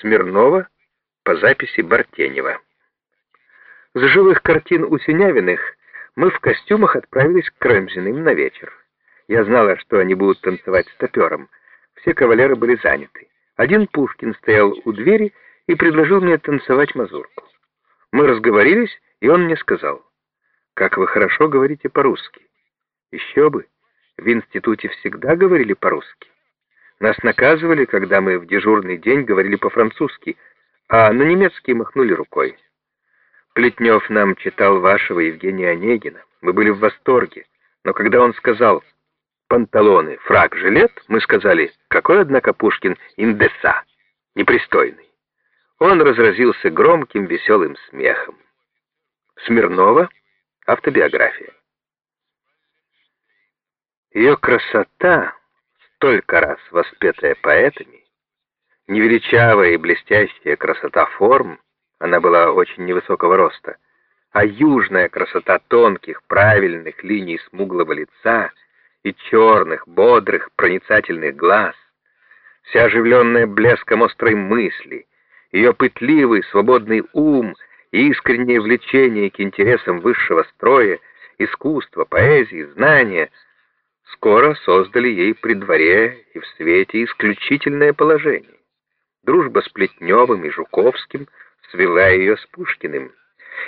Смирнова по записи Бартенева. С живых картин у Синявиных мы в костюмах отправились к Крэмзиным на вечер. Я знала, что они будут танцевать с топером. Все кавалеры были заняты. Один Пушкин стоял у двери и предложил мне танцевать мазурку. Мы разговорились, и он мне сказал, «Как вы хорошо говорите по-русски». Еще бы, в институте всегда говорили по-русски. Нас наказывали, когда мы в дежурный день говорили по-французски, а на немецкий махнули рукой. Плетнев нам читал вашего Евгения Онегина. Мы были в восторге. Но когда он сказал «панталоны, фраг, жилет», мы сказали «какой, однако, Пушкин индеса, непристойный». Он разразился громким веселым смехом. Смирнова. Автобиография. Ее красота, столько раз воспетая поэтами, невеличавая и блестящая красота форм, она была очень невысокого роста, а южная красота тонких, правильных линий смуглого лица и черных, бодрых, проницательных глаз, вся оживленная блеском острой мысли, ее пытливый, свободный ум и искреннее влечение к интересам высшего строя, искусства, поэзии, знания — скоро создали ей при дворе и в свете исключительное положение. Дружба с Плетневым и Жуковским свела ее с Пушкиным,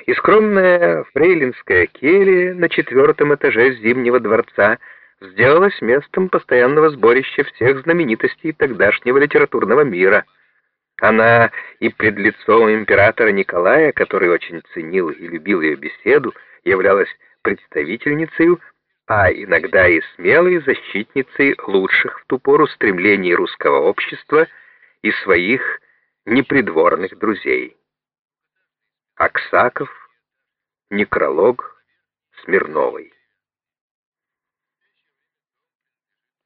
и скромная фрейлинская келья на четвертом этаже Зимнего дворца сделалась местом постоянного сборища всех знаменитостей тогдашнего литературного мира. Она и пред лицом императора Николая, который очень ценил и любил ее беседу, являлась представительницей а иногда и смелой защитницей лучших в ту пору стремлений русского общества и своих непридворных друзей. Аксаков, некролог Смирновой.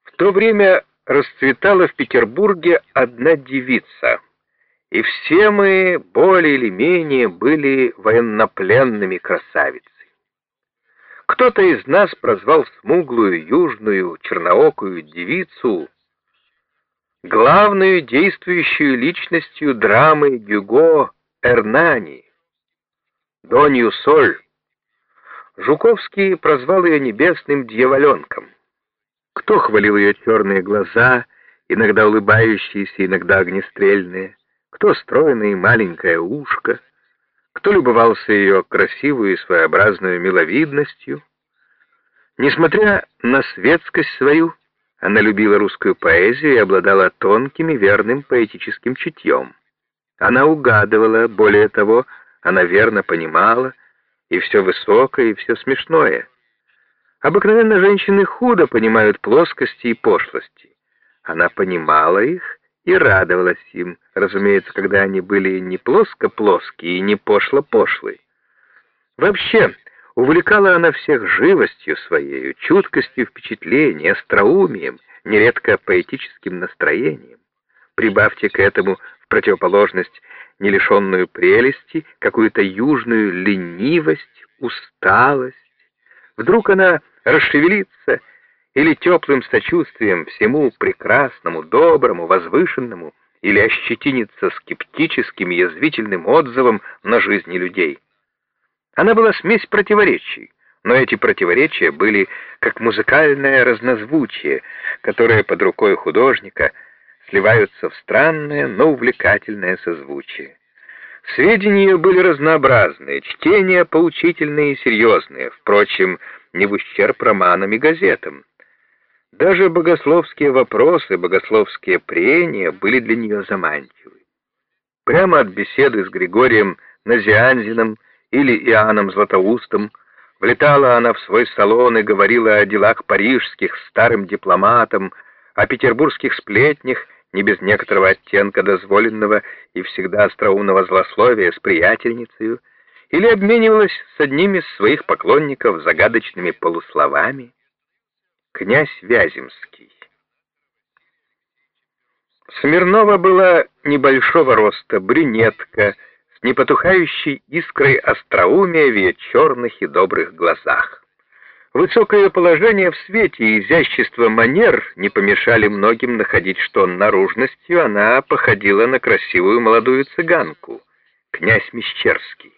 В то время расцветала в Петербурге одна девица, и все мы более или менее были военнопленными красавицами. Кто-то из нас прозвал смуглую, южную, черноокую девицу главную действующую личностью драмы Гюго Эрнани, Донью Соль. Жуковский прозвал ее небесным дьяволенком. Кто хвалил ее черные глаза, иногда улыбающиеся, иногда огнестрельные, кто стройное маленькое ушко, кто любовался ее красивую и своеобразную миловидностью. Несмотря на светскость свою, она любила русскую поэзию и обладала тонким и верным поэтическим чутьем. Она угадывала, более того, она верно понимала и все высокое, и все смешное. Обыкновенно женщины худо понимают плоскости и пошлости. Она понимала их и радовалась им, разумеется, когда они были не плоско-плоские и не пошло-пошлые. Вообще, увлекала она всех живостью своей, чуткостью впечатлений, остроумием, нередко поэтическим настроением. Прибавьте к этому в противоположность не лишенную прелести, какую-то южную ленивость, усталость. Вдруг она расшевелится или теплым сочувствием всему прекрасному, доброму, возвышенному, или ощетиниться скептическим язвительным отзывом на жизни людей. Она была смесь противоречий, но эти противоречия были как музыкальное разнозвучие, которое под рукой художника сливаются в странное, но увлекательное созвучие. Сведения были разнообразные, чтения поучительные и серьезные, впрочем, не в ущерб романам и газетам. Даже богословские вопросы, богословские прения были для нее заманчивы. Прямо от беседы с Григорием Назианзиным или Иоанном Златоустом влетала она в свой салон и говорила о делах парижских старым дипломатам, о петербургских сплетнях, не без некоторого оттенка дозволенного и всегда остроумного злословия с приятельницей, или обменивалась с одним из своих поклонников загадочными полусловами, князь Вяземский. Смирнова была небольшого роста, брюнетка, с непотухающей искрой остроумия в ее черных и добрых глазах. Высокое положение в свете и изящество манер не помешали многим находить, что наружностью она походила на красивую молодую цыганку, князь Мещерский.